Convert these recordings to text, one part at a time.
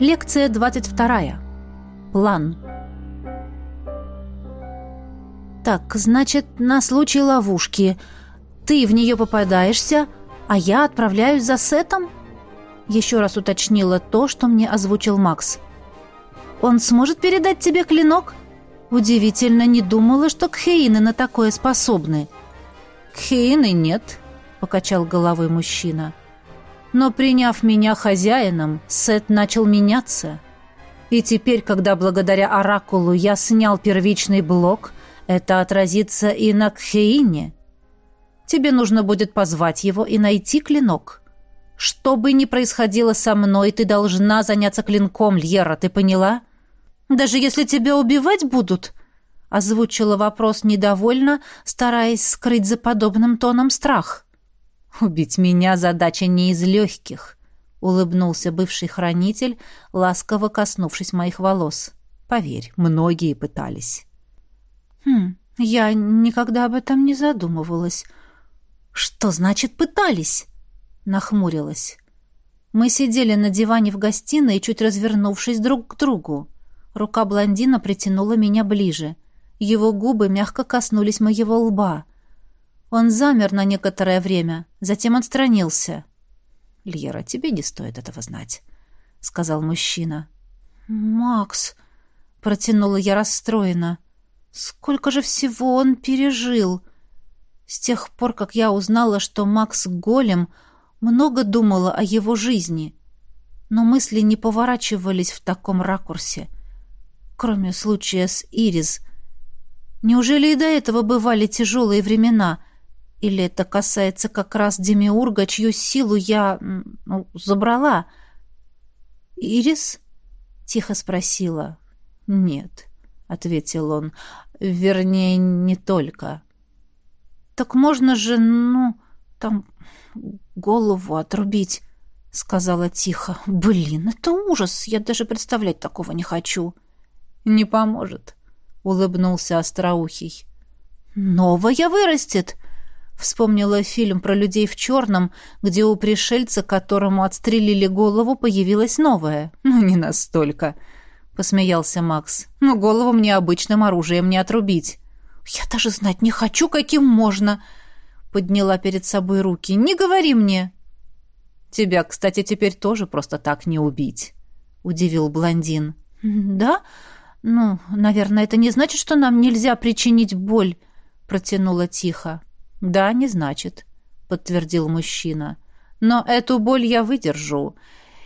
Лекция 22. План. Так, значит, на случай ловушки. Ты в нее попадаешься, а я отправляюсь за Сетом? Еще раз уточнила то, что мне озвучил Макс. Он сможет передать тебе клинок? Удивительно, не думала, что кхеины на такое способны. Кхеины нет, покачал головой мужчина. — но, приняв меня хозяином, Сет начал меняться. И теперь, когда благодаря Оракулу я снял первичный блок, это отразится и на Кхеине. Тебе нужно будет позвать его и найти клинок. Что бы ни происходило со мной, ты должна заняться клинком, Льера, ты поняла? Даже если тебя убивать будут?» Озвучила вопрос недовольно, стараясь скрыть за подобным тоном страх. — «Убить меня задача не из легких», — улыбнулся бывший хранитель, ласково коснувшись моих волос. «Поверь, многие пытались». «Хм, я никогда об этом не задумывалась». «Что значит «пытались»?» — нахмурилась. Мы сидели на диване в гостиной, чуть развернувшись друг к другу. Рука блондина притянула меня ближе. Его губы мягко коснулись моего лба — он замер на некоторое время, затем отстранился. «Льера, тебе не стоит этого знать», — сказал мужчина. «Макс», — протянула я расстроенно. — «сколько же всего он пережил!» С тех пор, как я узнала, что Макс голем, много думала о его жизни. Но мысли не поворачивались в таком ракурсе. Кроме случая с Ирис. Неужели и до этого бывали тяжелые времена — или это касается как раз Демиурга, чью силу я ну, забрала. Ирис тихо спросила. Нет, ответил он. Вернее, не только. Так можно же, ну, там голову отрубить, сказала тихо. Блин, это ужас. Я даже представлять такого не хочу. Не поможет, улыбнулся остроухий. Новая вырастет, Вспомнила фильм про людей в черном, где у пришельца, которому отстрелили голову, появилась новая. Ну, не настолько. Посмеялся Макс. Но голову мне обычным оружием не отрубить. Я даже знать не хочу, каким можно. Подняла перед собой руки. Не говори мне. Тебя, кстати, теперь тоже просто так не убить. Удивил блондин. Да? Ну, наверное, это не значит, что нам нельзя причинить боль. Протянула тихо. «Да, не значит», — подтвердил мужчина. «Но эту боль я выдержу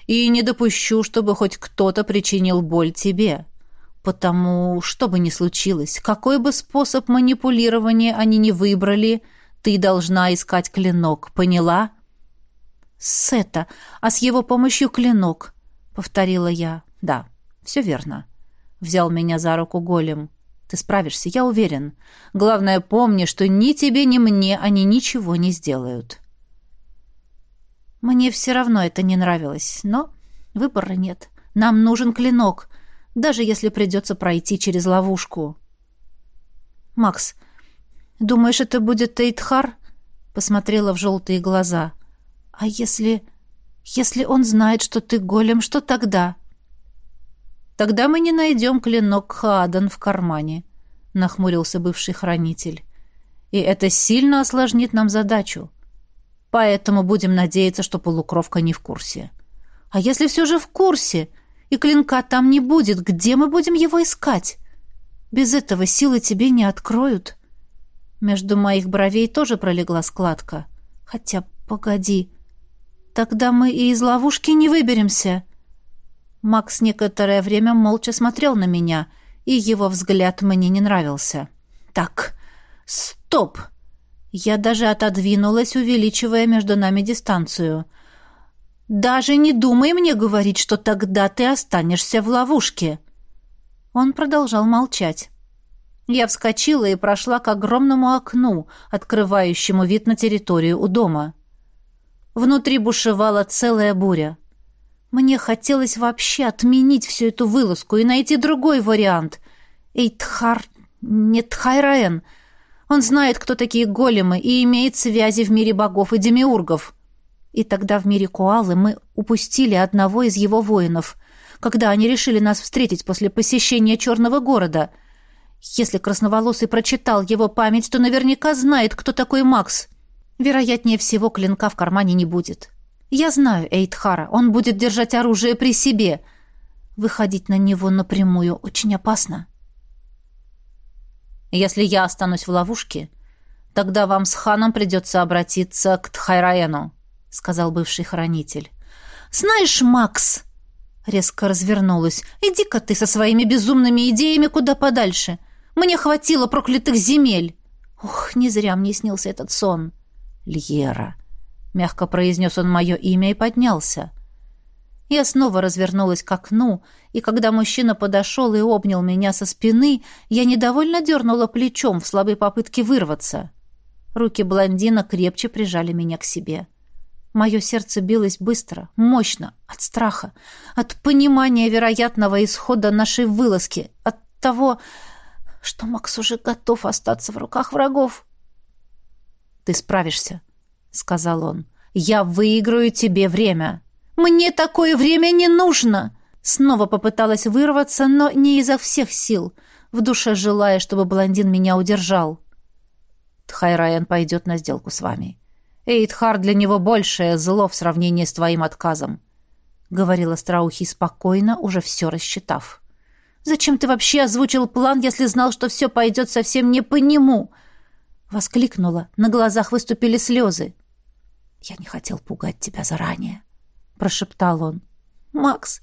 и не допущу, чтобы хоть кто-то причинил боль тебе. Потому, что бы ни случилось, какой бы способ манипулирования они ни выбрали, ты должна искать клинок, поняла?» «Сета, а с его помощью клинок», — повторила я. «Да, все верно», — взял меня за руку голем ты справишься, я уверен. Главное, помни, что ни тебе, ни мне они ничего не сделают». Мне все равно это не нравилось, но выбора нет. Нам нужен клинок, даже если придется пройти через ловушку. «Макс, думаешь, это будет Тейтхар?» Посмотрела в желтые глаза. «А если... если он знает, что ты голем, что тогда?» Тогда мы не найдем клинок Хаадан в кармане», — нахмурился бывший хранитель. «И это сильно осложнит нам задачу. Поэтому будем надеяться, что полукровка не в курсе». «А если все же в курсе, и клинка там не будет, где мы будем его искать? Без этого силы тебе не откроют». Между моих бровей тоже пролегла складка. «Хотя, погоди, тогда мы и из ловушки не выберемся». Макс некоторое время молча смотрел на меня, и его взгляд мне не нравился. «Так, стоп!» Я даже отодвинулась, увеличивая между нами дистанцию. «Даже не думай мне говорить, что тогда ты останешься в ловушке!» Он продолжал молчать. Я вскочила и прошла к огромному окну, открывающему вид на территорию у дома. Внутри бушевала целая буря. Мне хотелось вообще отменить всю эту вылазку и найти другой вариант. Эйтхар... Нет, Тхайраэн. Он знает, кто такие големы, и имеет связи в мире богов и демиургов. И тогда в мире Куалы мы упустили одного из его воинов, когда они решили нас встретить после посещения Черного города. Если Красноволосый прочитал его память, то наверняка знает, кто такой Макс. Вероятнее всего, клинка в кармане не будет. — я знаю Эйтхара, он будет держать оружие при себе. Выходить на него напрямую очень опасно. Если я останусь в ловушке, тогда вам с ханом придется обратиться к Тхайраену», — сказал бывший хранитель. «Знаешь, Макс...» — резко развернулась. «Иди-ка ты со своими безумными идеями куда подальше. Мне хватило проклятых земель». «Ох, не зря мне снился этот сон». «Льера», Мягко произнес он мое имя и поднялся. Я снова развернулась к окну, и когда мужчина подошел и обнял меня со спины, я недовольно дернула плечом в слабой попытке вырваться. Руки блондина крепче прижали меня к себе. Мое сердце билось быстро, мощно, от страха, от понимания вероятного исхода нашей вылазки, от того, что Макс уже готов остаться в руках врагов. «Ты справишься», сказал он. «Я выиграю тебе время». «Мне такое время не нужно!» Снова попыталась вырваться, но не изо всех сил, в душе желая, чтобы блондин меня удержал. «Тхайраян пойдет на сделку с вами. Эйтхард для него большее зло в сравнении с твоим отказом», — говорила Страухи спокойно, уже все рассчитав. «Зачем ты вообще озвучил план, если знал, что все пойдет совсем не по нему?» Воскликнула. На глазах выступили слезы. Я не хотел пугать тебя заранее», — прошептал он. «Макс,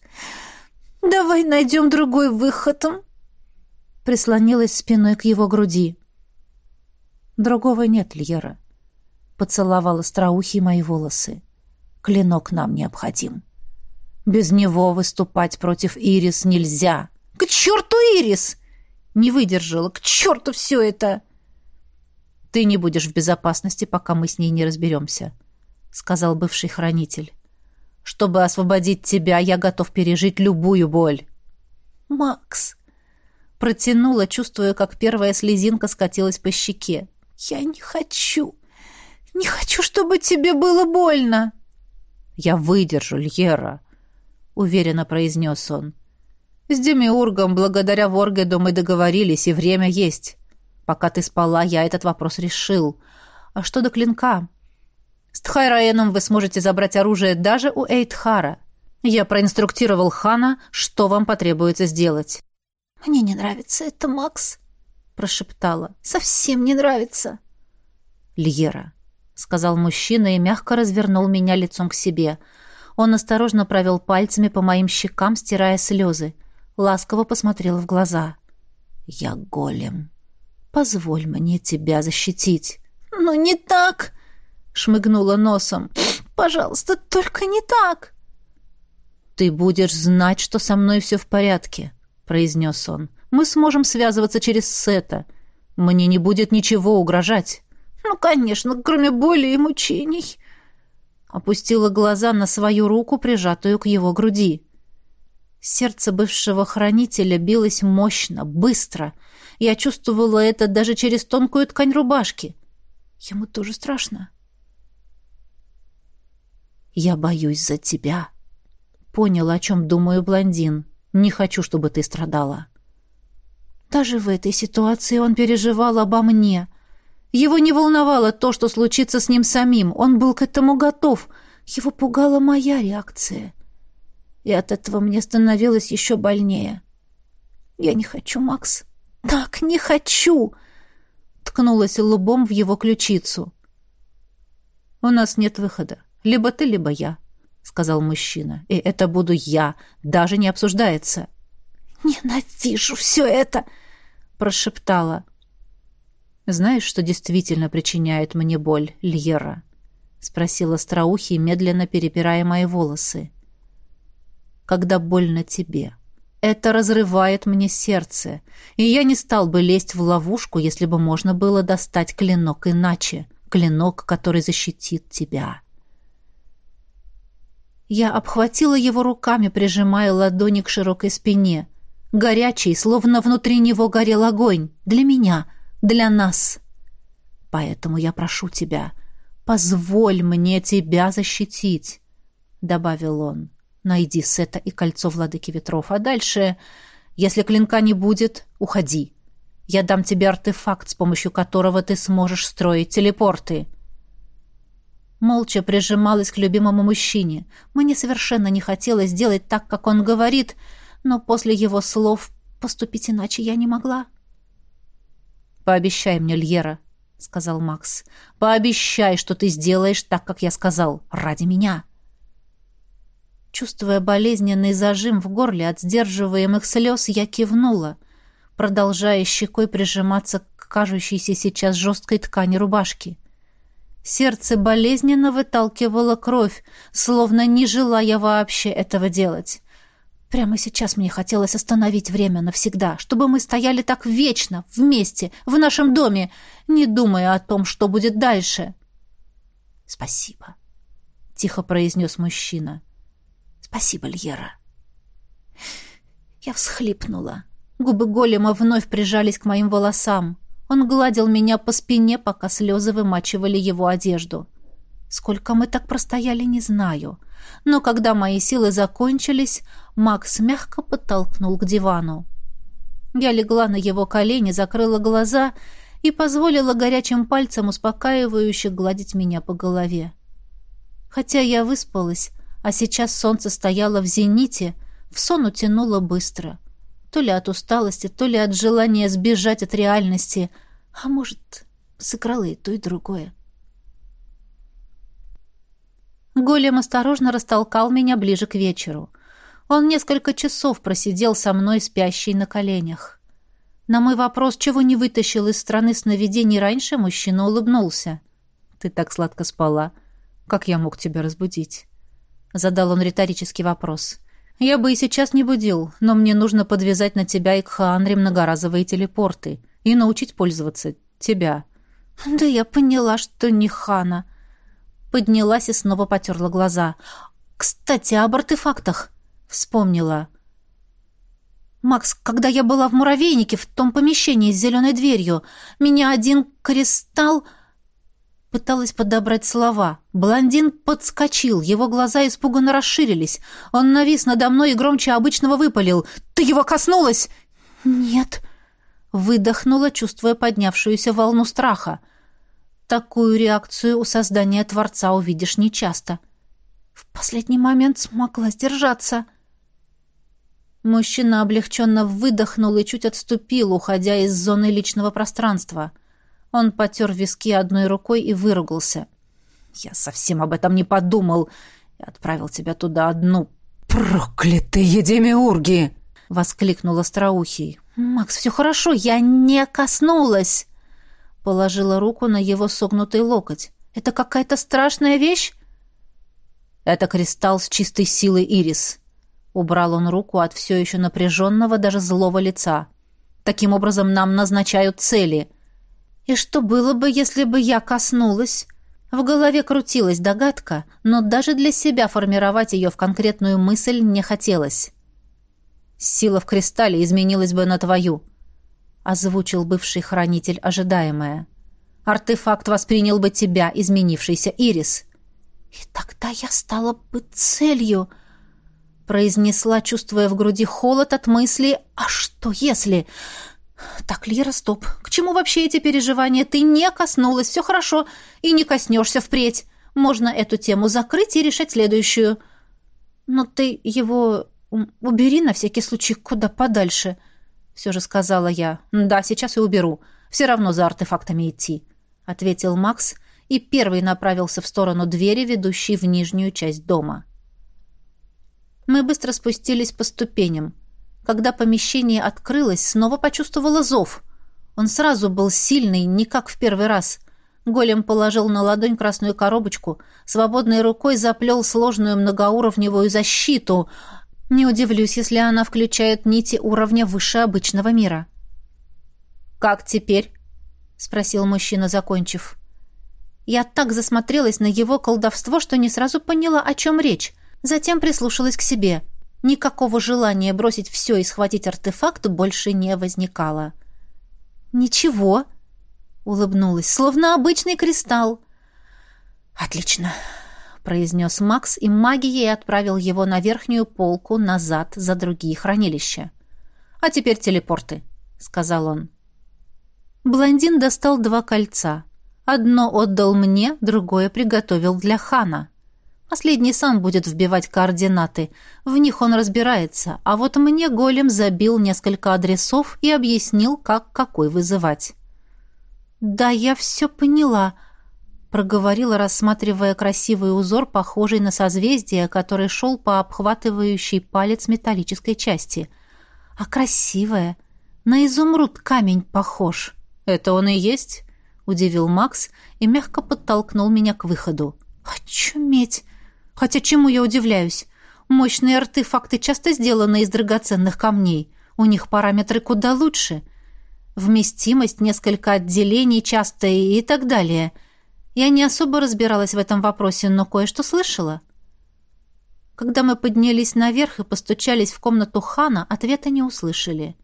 давай найдем другой выход». Прислонилась спиной к его груди. «Другого нет, Льера», — поцеловал остроухий мои волосы. «Клинок нам необходим. Без него выступать против Ирис нельзя». «К черту, Ирис!» — не выдержала. «К черту все это!» «Ты не будешь в безопасности, пока мы с ней не разберемся», сказал бывший хранитель. Чтобы освободить тебя, я готов пережить любую боль. Макс протянула, чувствуя, как первая слезинка скатилась по щеке. Я не хочу. Не хочу, чтобы тебе было больно. Я выдержу, Льера, уверенно произнес он. С Демиургом благодаря Воргеду мы договорились, и время есть. Пока ты спала, я этот вопрос решил. А что до клинка? С Тхайраеном вы сможете забрать оружие даже у Эйтхара. Я проинструктировал Хана, что вам потребуется сделать». «Мне не нравится это, Макс», — прошептала. «Совсем не нравится». «Льера», — сказал мужчина и мягко развернул меня лицом к себе. Он осторожно провел пальцами по моим щекам, стирая слезы. Ласково посмотрел в глаза. «Я голем. Позволь мне тебя защитить». «Ну не так!» шмыгнула носом. «Пожалуйста, только не так!» «Ты будешь знать, что со мной все в порядке», — произнес он. «Мы сможем связываться через Сета. Мне не будет ничего угрожать». «Ну, конечно, кроме боли и мучений», — опустила глаза на свою руку, прижатую к его груди. Сердце бывшего хранителя билось мощно, быстро. Я чувствовала это даже через тонкую ткань рубашки. Ему тоже страшно. Я боюсь за тебя. Понял, о чем думаю, блондин. Не хочу, чтобы ты страдала. Даже в этой ситуации он переживал обо мне. Его не волновало то, что случится с ним самим. Он был к этому готов. Его пугала моя реакция. И от этого мне становилось еще больнее. Я не хочу, Макс. Так не хочу. Ткнулась лбом в его ключицу. У нас нет выхода. Либо ты, либо я», — сказал мужчина. «И это буду я. Даже не обсуждается». «Ненавижу все это!» — прошептала. «Знаешь, что действительно причиняет мне боль, Льера?» — спросила Страухи, медленно перепирая мои волосы. «Когда больно тебе. Это разрывает мне сердце, и я не стал бы лезть в ловушку, если бы можно было достать клинок иначе, клинок, который защитит тебя». Я обхватила его руками, прижимая ладони к широкой спине. Горячий, словно внутри него горел огонь. Для меня, для нас. Поэтому я прошу тебя, позволь мне тебя защитить, — добавил он. Найди Сета и кольцо владыки ветров, а дальше, если клинка не будет, уходи. Я дам тебе артефакт, с помощью которого ты сможешь строить телепорты. — Молча прижималась к любимому мужчине. Мне совершенно не хотелось делать так, как он говорит, но после его слов поступить иначе я не могла. «Пообещай мне, Льера», — сказал Макс. «Пообещай, что ты сделаешь так, как я сказал, ради меня». Чувствуя болезненный зажим в горле от сдерживаемых слез, я кивнула, продолжая щекой прижиматься к кажущейся сейчас жесткой ткани рубашки. — Сердце болезненно выталкивало кровь, словно не желая вообще этого делать. Прямо сейчас мне хотелось остановить время навсегда, чтобы мы стояли так вечно, вместе, в нашем доме, не думая о том, что будет дальше. «Спасибо», — тихо произнес мужчина. «Спасибо, Льера». Я всхлипнула. Губы голема вновь прижались к моим волосам. Он гладил меня по спине, пока слезы вымачивали его одежду. Сколько мы так простояли, не знаю. Но когда мои силы закончились, Макс мягко подтолкнул к дивану. Я легла на его колени, закрыла глаза и позволила горячим пальцем успокаивающе гладить меня по голове. Хотя я выспалась, а сейчас солнце стояло в зените, в сон утянуло быстро — то ли от усталости, то ли от желания сбежать от реальности, а может, сыграло и то, и другое. Голем осторожно растолкал меня ближе к вечеру. Он несколько часов просидел со мной, спящий на коленях. На мой вопрос, чего не вытащил из страны сновидений раньше, мужчина улыбнулся. «Ты так сладко спала. Как я мог тебя разбудить?» Задал он риторический вопрос. Я бы и сейчас не будил, но мне нужно подвязать на тебя и к Хаанре многоразовые телепорты и научить пользоваться тебя». «Да я поняла, что не Хана». Поднялась и снова потерла глаза. «Кстати, об артефактах!» Вспомнила. «Макс, когда я была в муравейнике, в том помещении с зеленой дверью, меня один кристалл пыталась подобрать слова. Блондин подскочил, его глаза испуганно расширились. Он навис надо мной и громче обычного выпалил. «Ты его коснулась?» «Нет», — выдохнула, чувствуя поднявшуюся волну страха. Такую реакцию у создания Творца увидишь нечасто. В последний момент смогла сдержаться. Мужчина облегченно выдохнул и чуть отступил, уходя из зоны личного пространства. — он потер виски одной рукой и выругался. «Я совсем об этом не подумал. Я отправил тебя туда одну. Проклятые демиурги!» — воскликнул Остроухий. «Макс, все хорошо, я не коснулась!» Положила руку на его согнутый локоть. «Это какая-то страшная вещь?» «Это кристалл с чистой силой ирис». Убрал он руку от все еще напряженного, даже злого лица. «Таким образом нам назначают цели — и что было бы, если бы я коснулась? В голове крутилась догадка, но даже для себя формировать ее в конкретную мысль не хотелось. «Сила в кристалле изменилась бы на твою», — озвучил бывший хранитель ожидаемое. «Артефакт воспринял бы тебя, изменившийся Ирис». «И тогда я стала бы целью», — произнесла, чувствуя в груди холод от мысли «А что если?» Так, Лера, стоп. К чему вообще эти переживания? Ты не коснулась, все хорошо, и не коснешься впредь. Можно эту тему закрыть и решать следующую. Но ты его убери на всякий случай куда подальше, все же сказала я. Да, сейчас и уберу. Все равно за артефактами идти, ответил Макс и первый направился в сторону двери, ведущей в нижнюю часть дома. Мы быстро спустились по ступеням. Когда помещение открылось, снова почувствовала зов. Он сразу был сильный, не как в первый раз. Голем положил на ладонь красную коробочку, свободной рукой заплел сложную многоуровневую защиту. Не удивлюсь, если она включает нити уровня выше обычного мира. «Как теперь?» — спросил мужчина, закончив. Я так засмотрелась на его колдовство, что не сразу поняла, о чем речь. Затем прислушалась к себе — Никакого желания бросить все и схватить артефакт больше не возникало. «Ничего», — улыбнулась, словно обычный кристалл. «Отлично», — произнес Макс и магией отправил его на верхнюю полку назад за другие хранилища. «А теперь телепорты», — сказал он. Блондин достал два кольца. Одно отдал мне, другое приготовил для хана. Последний сам будет вбивать координаты. В них он разбирается. А вот мне голем забил несколько адресов и объяснил, как какой вызывать. «Да, я все поняла», — проговорила, рассматривая красивый узор, похожий на созвездие, который шел по обхватывающей палец металлической части. «А красивое, На изумруд камень похож!» «Это он и есть?» — удивил Макс и мягко подтолкнул меня к выходу. «Очуметь! Хотя чему я удивляюсь? Мощные артефакты часто сделаны из драгоценных камней. У них параметры куда лучше. Вместимость, несколько отделений частые и так далее. Я не особо разбиралась в этом вопросе, но кое-что слышала. Когда мы поднялись наверх и постучались в комнату Хана, ответа не услышали.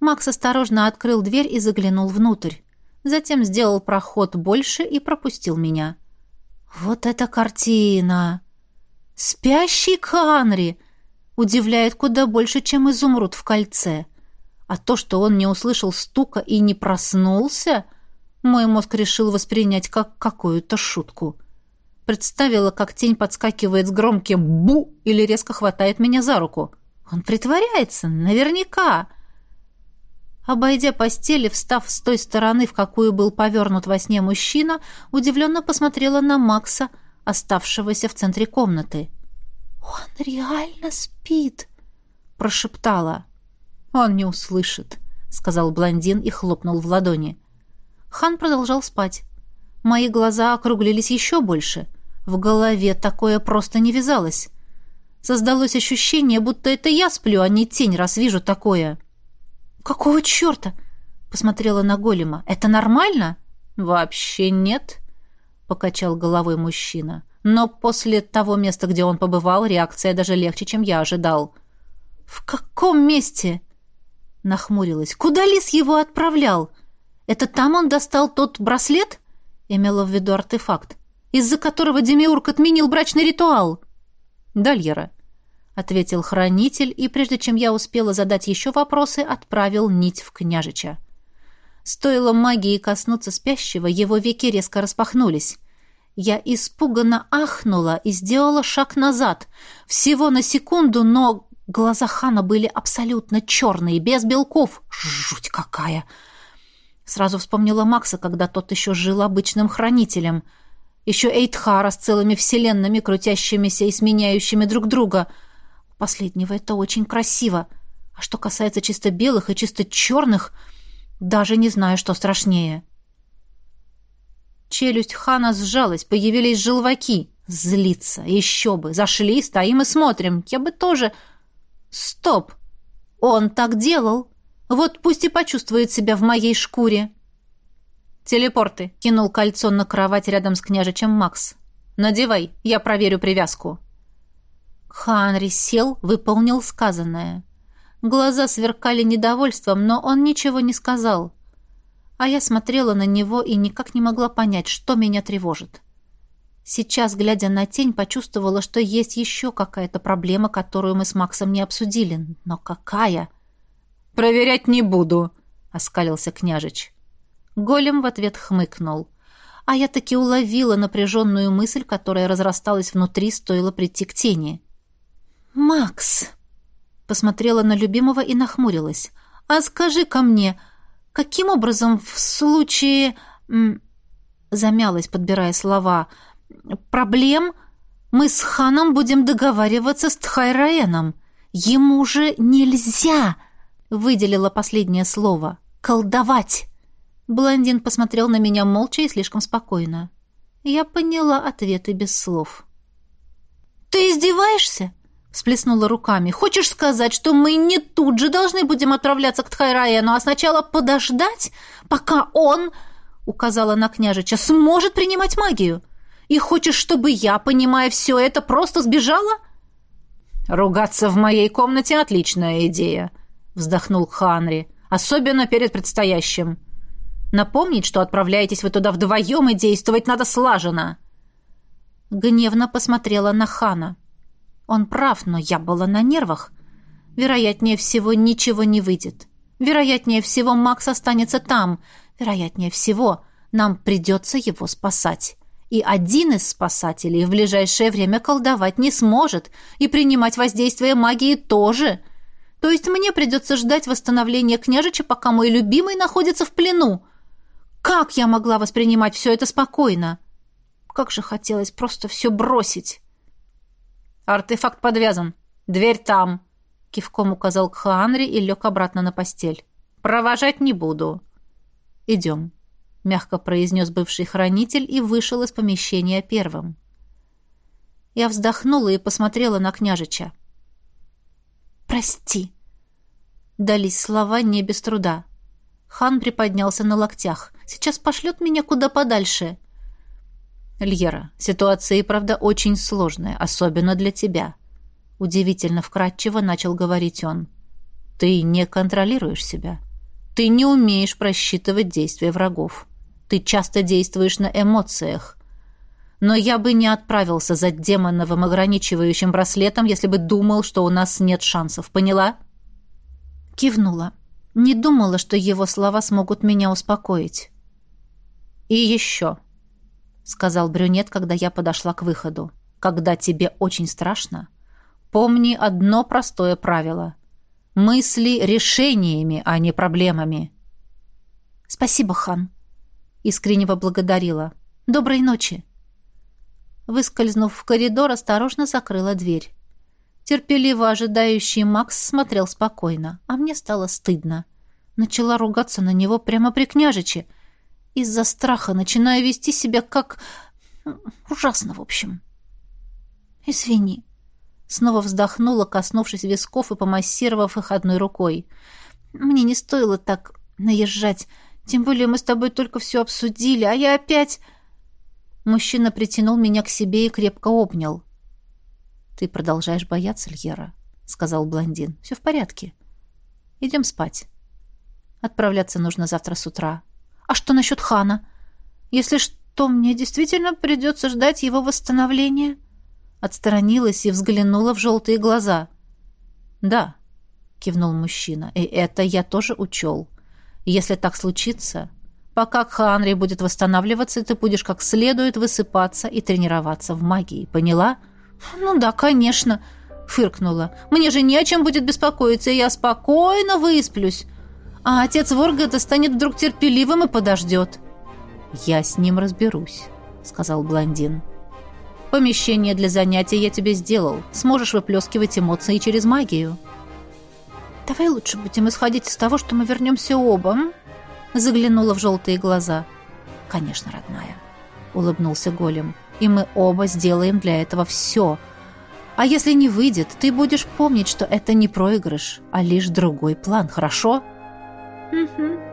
Макс осторожно открыл дверь и заглянул внутрь. Затем сделал проход больше и пропустил меня. «Вот это картина!» «Спящий Канри удивляет куда больше, чем изумруд в кольце. А то, что он не услышал стука и не проснулся, мой мозг решил воспринять как какую-то шутку. Представила, как тень подскакивает с громким «бу» или резко хватает меня за руку. Он притворяется, наверняка. Обойдя постель и встав с той стороны, в какую был повернут во сне мужчина, удивленно посмотрела на Макса – оставшегося в центре комнаты. «Он реально спит!» — прошептала. «Он не услышит», — сказал блондин и хлопнул в ладони. Хан продолжал спать. Мои глаза округлились еще больше. В голове такое просто не вязалось. Создалось ощущение, будто это я сплю, а не тень, раз вижу такое. «Какого черта?» — посмотрела на голема. «Это нормально?» «Вообще нет», покачал головой мужчина. Но после того места, где он побывал, реакция даже легче, чем я ожидал. «В каком месте?» Нахмурилась. «Куда лис его отправлял? Это там он достал тот браслет?» Имела в виду артефакт. «Из-за которого Демиург отменил брачный ритуал?» «Дальера», — ответил хранитель, и прежде чем я успела задать еще вопросы, отправил нить в княжича. Стоило магии коснуться спящего, его веки резко распахнулись. Я испуганно ахнула и сделала шаг назад. Всего на секунду, но глаза Хана были абсолютно черные, без белков. Жуть какая! Сразу вспомнила Макса, когда тот еще жил обычным хранителем. Еще Эйтхара с целыми вселенными, крутящимися и сменяющими друг друга. У последнего это очень красиво. А что касается чисто белых и чисто черных, даже не знаю, что страшнее. — Челюсть хана сжалась, появились желваки. Злиться еще бы, зашли, стоим и смотрим. Я бы тоже... Стоп! Он так делал. Вот пусть и почувствует себя в моей шкуре. Телепорты. Кинул кольцо на кровать рядом с княжичем Макс. Надевай, я проверю привязку. Ханри сел, выполнил сказанное. Глаза сверкали недовольством, но он ничего не сказал. — а я смотрела на него и никак не могла понять, что меня тревожит. Сейчас, глядя на тень, почувствовала, что есть еще какая-то проблема, которую мы с Максом не обсудили. Но какая? «Проверять не буду», — оскалился княжич. Голем в ответ хмыкнул. А я таки уловила напряженную мысль, которая разрасталась внутри, стоило прийти к тени. «Макс!» Посмотрела на любимого и нахмурилась. «А скажи ко мне, Каким образом в случае, замялась, подбирая слова, проблем мы с ханом будем договариваться с Тхайраеном? Ему же нельзя, выделила последнее слово, колдовать. Блондин посмотрел на меня молча и слишком спокойно. Я поняла ответы без слов. «Ты издеваешься?» Сплеснула руками. «Хочешь сказать, что мы не тут же должны будем отправляться к Тхайраену, а сначала подождать, пока он, — указала на княжича, — сможет принимать магию? И хочешь, чтобы я, понимая все это, просто сбежала?» «Ругаться в моей комнате — отличная идея», — вздохнул Ханри, — «особенно перед предстоящим. Напомнить, что отправляетесь вы туда вдвоем, и действовать надо слаженно». Гневно посмотрела на Хана. — он прав, но я была на нервах. Вероятнее всего, ничего не выйдет. Вероятнее всего, Макс останется там. Вероятнее всего, нам придется его спасать. И один из спасателей в ближайшее время колдовать не сможет, и принимать воздействие магии тоже. То есть мне придется ждать восстановления княжича, пока мой любимый находится в плену. Как я могла воспринимать все это спокойно? Как же хотелось просто все бросить!» Артефакт подвязан. Дверь там. Кивком указал к Ханри и лег обратно на постель. Провожать не буду. Идем. Мягко произнес бывший хранитель и вышел из помещения первым. Я вздохнула и посмотрела на княжича. «Прости!» Дались слова не без труда. Хан приподнялся на локтях. «Сейчас пошлет меня куда подальше!» «Льера, ситуация и правда очень сложная, особенно для тебя», — удивительно вкратчиво начал говорить он. «Ты не контролируешь себя. Ты не умеешь просчитывать действия врагов. Ты часто действуешь на эмоциях. Но я бы не отправился за демоновым ограничивающим браслетом, если бы думал, что у нас нет шансов. Поняла?» Кивнула. Не думала, что его слова смогут меня успокоить. «И еще», сказал брюнет, когда я подошла к выходу. Когда тебе очень страшно, помни одно простое правило. Мысли решениями, а не проблемами. Спасибо, хан. Искренне поблагодарила. Доброй ночи. Выскользнув в коридор, осторожно закрыла дверь. Терпеливо ожидающий Макс смотрел спокойно, а мне стало стыдно. Начала ругаться на него прямо при княжиче — из-за страха начинаю вести себя как... ужасно, в общем. Извини. Снова вздохнула, коснувшись висков и помассировав их одной рукой. Мне не стоило так наезжать. Тем более мы с тобой только все обсудили, а я опять... Мужчина притянул меня к себе и крепко обнял. «Ты продолжаешь бояться, Льера», — сказал блондин. «Все в порядке. Идем спать. Отправляться нужно завтра с утра». А что насчет хана? Если что, мне действительно придется ждать его восстановления?» Отстранилась и взглянула в желтые глаза. «Да», — кивнул мужчина, — «и это я тоже учел. Если так случится, пока Кхаанри будет восстанавливаться, ты будешь как следует высыпаться и тренироваться в магии, поняла?» «Ну да, конечно», — фыркнула. «Мне же не о чем будет беспокоиться, и я спокойно высплюсь а отец Воргода станет вдруг терпеливым и подождет. «Я с ним разберусь», — сказал блондин. «Помещение для занятий я тебе сделал. Сможешь выплескивать эмоции через магию». «Давай лучше будем исходить из того, что мы вернемся оба», — заглянула в желтые глаза. «Конечно, родная», — улыбнулся голем. «И мы оба сделаем для этого все. А если не выйдет, ты будешь помнить, что это не проигрыш, а лишь другой план, хорошо?» 嗯哼